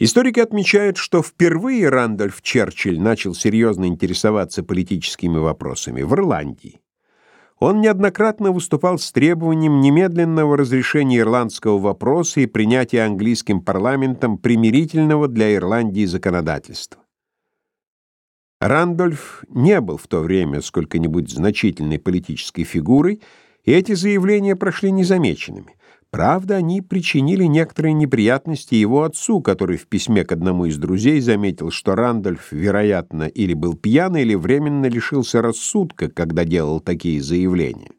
Историки отмечают, что впервые Рандольф Черчилль начал серьезно интересоваться политическими вопросами в Ирландии. Он неоднократно выступал с требованием немедленного разрешения ирландского вопроса и принятия английским парламентом примирительного для Ирландии законодательства. Рандольф не был в то время сколько-нибудь значительной политической фигурой, и эти заявления прошли незамеченными. Правда, они причинили некоторые неприятности его отцу, который в письме к одному из друзей заметил, что Рандольф, вероятно, или был пьян, или временно лишился рассудка, когда делал такие заявления.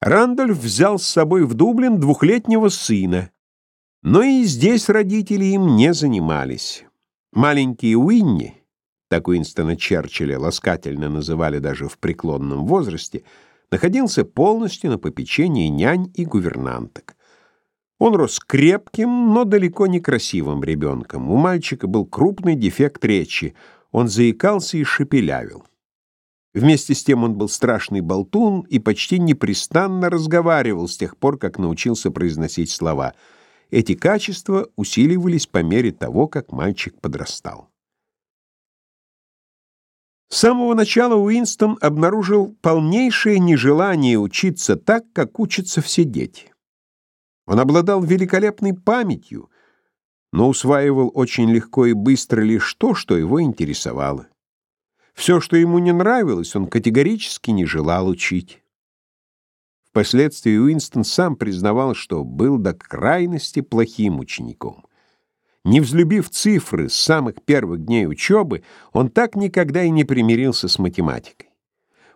Рандольф взял с собой в Дублин двухлетнего сына, но и здесь родители им не занимались. Маленький Уинни, так Уинстона Черчилля ласкательно называли даже в преклонном возрасте, — находился полностью на попечении нянь и гувернанток. Он рос крепким, но далеко не красивым ребенком. У мальчика был крупный дефект речи. Он заикался и шепелявил. Вместе с тем он был страшный болтун и почти непрестанно разговаривал с тех пор, как научился произносить слова. Эти качества усиливались по мере того, как мальчик подрастал. С самого начала Уинстон обнаружил полнейшее нежелание учиться так, как учатся все дети. Он обладал великолепной памятью, но усваивал очень легко и быстро лишь то, что его интересовало. Все, что ему не нравилось, он категорически не желал учить. Впоследствии Уинстон сам признавал, что был до крайности плохим учеником. Не взлюбив цифры с самых первых дней учебы, он так никогда и не примирился с математикой.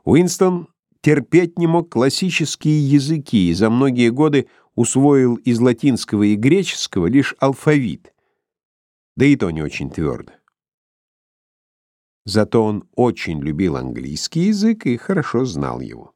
Уинстон терпеть не мог классические языки и за многие годы усвоил из латинского и греческого лишь алфавит, да и то не очень твердо. Зато он очень любил английский язык и хорошо знал его.